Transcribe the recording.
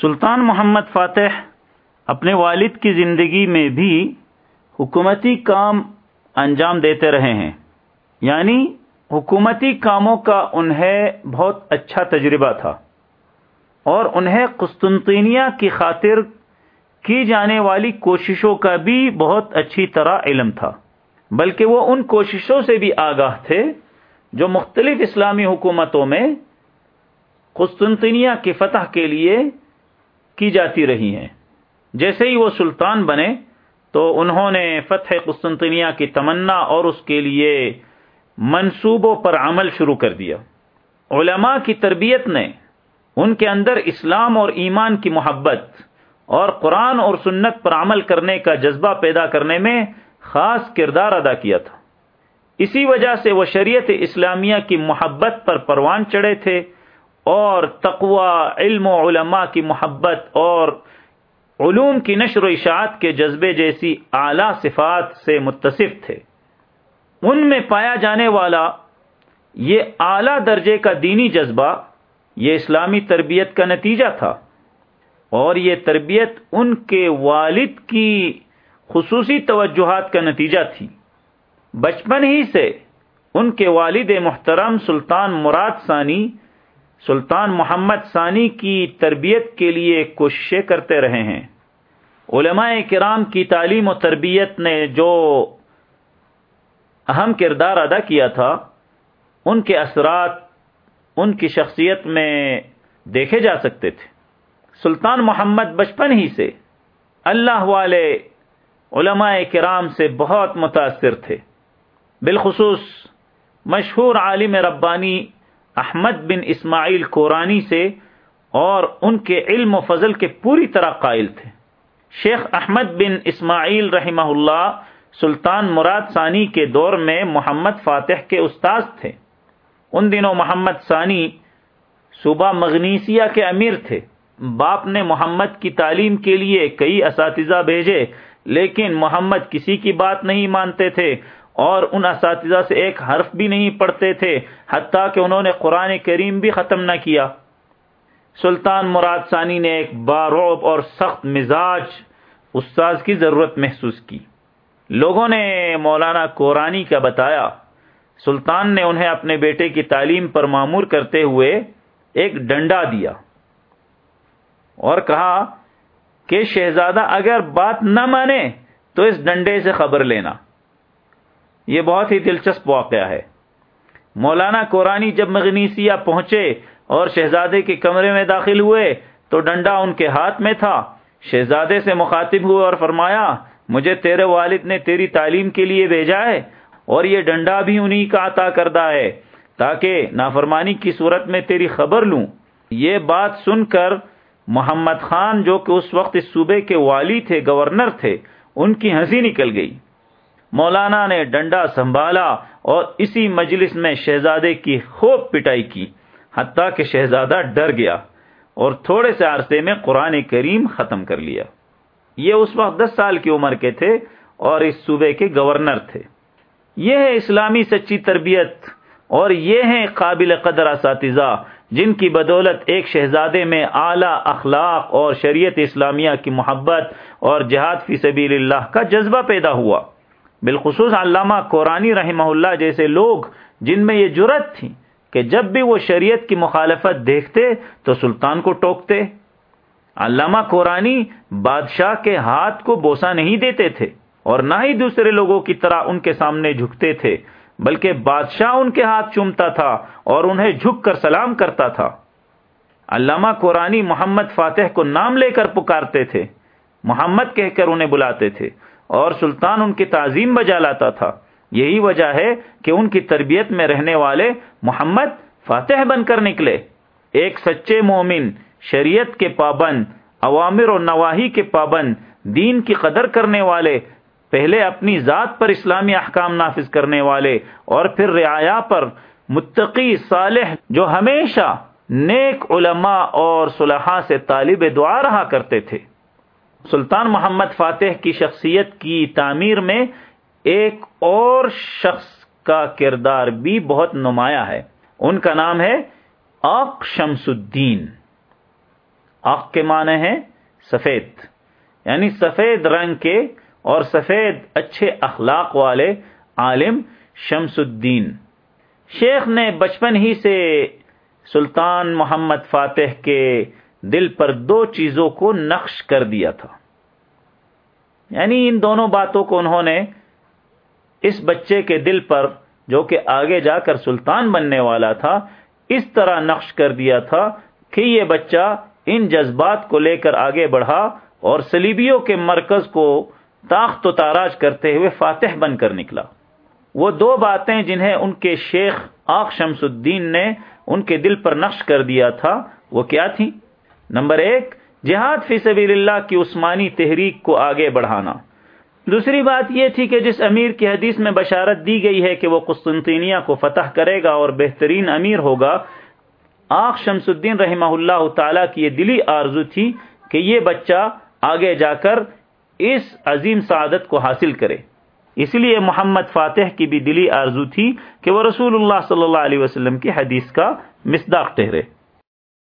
سلطان محمد فاتح اپنے والد کی زندگی میں بھی حکومتی کام انجام دیتے رہے ہیں۔ یعنی حکومتی کاموں کا انہیں بہت اچھا تجربہ تھا۔ اور انہیں قسطنطینیہ کی خاطر کی جانے والی کوششوں کا بھی بہت اچھی طرح علم تھا۔ بلکہ وہ ان کوششوں سے بھی آگاہ تھے جو مختلف اسلامی حکومتوں میں قسطنطینیہ کی فتح کے لیے کی جاتی رہی ہیں۔ جیسے ہی وہ سلطان بنے تو انہوں نے فتح قسطنطنیہ کی تمنا اور اس کے لیے منصوبوں پر عمل شروع کر دیا۔ علماء کی تربیت نے ان کے اندر اسلام اور ایمان کی محبت اور قرآن اور سنت پر عمل کرنے کا جذبہ پیدا کرنے میں خاص کردار ادا کیا تھا۔ اسی وجہ سے وہ شریعت اسلامیہ کی محبت پر پروان چڑھے تھے اور تقوا علم و علماء کی محبت اور علوم کی نشر و اشاعت کے جذبے جیسی اعلی صفات سے متصف تھے۔ ان میں پایا جانے والا یہ اعلی درجے کا دینی جذبہ، یہ اسلامی تربیت کا نتیجہ تھا اور یہ تربیت ان کے والد کی خصوصی توجہات کا نتیجہ تھی۔ بچپن ہی سے ان کے والد محترم سلطان مراد ثانی سلطان محمد ثانی کی تربیت کے لیے کوششیں کرتے رہے ہیں۔ علماء کرام کی تعلیم و تربیت نے جو اہم کردار ادا کیا تھا، ان کے اثرات، ان کی شخصیت میں دیکھے جا سکتے تھے۔ سلطان محمد بچپن ہی سے اللہ والے علماء کرام سے بہت متاثر تھے۔ بالخصوص مشہور عالم ربانی احمد بن اسماعیل کورانی سے اور ان کے علم و فضل کے پوری طرح قائل تھے۔ شیخ احمد بن اسماعیل رحمہ اللہ سلطان مراد ثانی کے دور میں محمد فاتح کے استاذ تھے۔ ان دنوں محمد ثانی صوبہ مغنیسیہ کے امیر تھے۔ باپ نے محمد کی تعلیم کے لیے کئی اساتذہ بھیجے، لیکن محمد کسی کی بات نہیں مانتے تھے۔ اور ان اساتذہ سے ایک حرف بھی نہیں پڑھتے تھے، حتیٰ کہ انہوں نے قرآن کریم بھی ختم نہ کیا۔ سلطان مراد ثانی نے ایک باروب اور سخت مزاج استاذ کی ضرورت محسوس کی۔ لوگوں نے مولانا کورانی کا بتایا۔ سلطان نے انہیں اپنے بیٹے کی تعلیم پر معمور کرتے ہوئے ایک ڈنڈا دیا اور کہا کہ شہزادہ اگر بات نہ مانے تو اس ڈنڈے سے خبر لینا۔ یہ بہت ہی دلچسپ واقعہ ہے۔ مولانا کورانی جب مغنیسیا پہنچے اور شہزادے کے کمرے میں داخل ہوئے تو ڈنڈا ان کے ہاتھ میں تھا۔ شہزادے سے مخاطب ہوئے اور فرمایا، مجھے تیرے والد نے تیری تعلیم کے لیے بھیجا ہے اور یہ ڈنڈا بھی انہی کا عطا کردہ ہے تاکہ نافرمانی کی صورت میں تیری خبر لوں۔ یہ بات سن کر محمد خان جو کہ اس وقت اس صوبے کے والی تھے، گورنر تھے، ان کی ہنسی نکل گئی۔ مولانا نے ڈنڈا سنبھالا اور اسی مجلس میں شہزادے کی خوب پٹائی کی، حتیٰ کہ شہزادہ ڈر گیا اور تھوڑے سے عرصے میں قرآن کریم ختم کر لیا۔ یہ اس وقت دس سال کی عمر کے تھے اور اس صوبے کے گورنر تھے۔ یہ ہے اسلامی سچی تربیت اور یہ ہیں قابل قدر اساتذہ جن کی بدولت ایک شہزادے میں اعلی اخلاق اور شریعت اسلامیہ کی محبت اور جہاد فی سبیل اللہ کا جذبہ پیدا ہوا۔ بالخصوص علامہ قرآنی رحمہ اللہ جیسے لوگ جن میں یہ جرت تھی کہ جب بھی وہ شریعت کی مخالفت دیکھتے تو سلطان کو ٹوکتے۔ علامہ قرآنی بادشاہ کے ہاتھ کو بوسا نہیں دیتے تھے اور نہ ہی دوسرے لوگوں کی طرح ان کے سامنے جھکتے تھے، بلکہ بادشاہ ان کے ہاتھ چومتا تھا اور انہیں جھک کر سلام کرتا تھا۔ علامہ قرآنی محمد فاتح کو نام لے کر پکارتے تھے، محمد کہہ کر انہیں بلاتے تھے۔ اور سلطان ان کی تعظیم بجا لاتا تھا۔ یہی وجہ ہے کہ ان کی تربیت میں رہنے والے محمد فاتح بن کر نکلے۔ ایک سچے مومن، شریعت کے پابند، عوامر و نواحی کے پابند، دین کی قدر کرنے والے، پہلے اپنی ذات پر اسلامی احکام نافذ کرنے والے، اور پھر رعایا پر متقی صالح جو ہمیشہ نیک علماء اور صلحاء سے طالب دعا رہا کرتے تھے۔ سلطان محمد فاتح کی شخصیت کی تعمیر میں ایک اور شخص کا کردار بھی بہت نمایاں ہے۔ ان کا نام ہے آق شمس الدین۔ آخ کے معنی ہے سفید۔ یعنی سفید رنگ کے اور سفید اچھے اخلاق والے عالم شمس الدین۔ شیخ نے بچپن ہی سے سلطان محمد فاتح کے دل پر دو چیزوں کو نقش کر دیا تھا۔ یعنی ان دونوں باتوں کو انہوں نے اس بچے کے دل پر جو کہ آگے جا کر سلطان بننے والا تھا، اس طرح نقش کر دیا تھا کہ یہ بچہ ان جذبات کو لے کر آگے بڑھا اور سلیبیوں کے مرکز کو تاخت و تاراج کرتے ہوئے فاتح بن کر نکلا۔ وہ دو باتیں جنہیں ان کے شیخ آخ شمس الدین نے ان کے دل پر نقش کر دیا تھا، وہ کیا تھی نمبر ایک، جہاد فی سبیل اللہ کی عثمانی تحریک کو آگے بڑھانا۔ دوسری بات یہ تھی کہ جس امیر کی حدیث میں بشارت دی گئی ہے کہ وہ قسطنطینیہ کو فتح کرے گا اور بہترین امیر ہوگا، آخ شمس الدین رحمہ اللہ تعالی کی یہ دلی آرزو تھی کہ یہ بچہ آگے جا کر اس عظیم سعادت کو حاصل کرے۔ اس لیے محمد فاتح کی بھی دلی آرزو تھی کہ وہ رسول اللہ صلی اللہ علیہ وسلم کی حدیث کا مصداق ٹہرے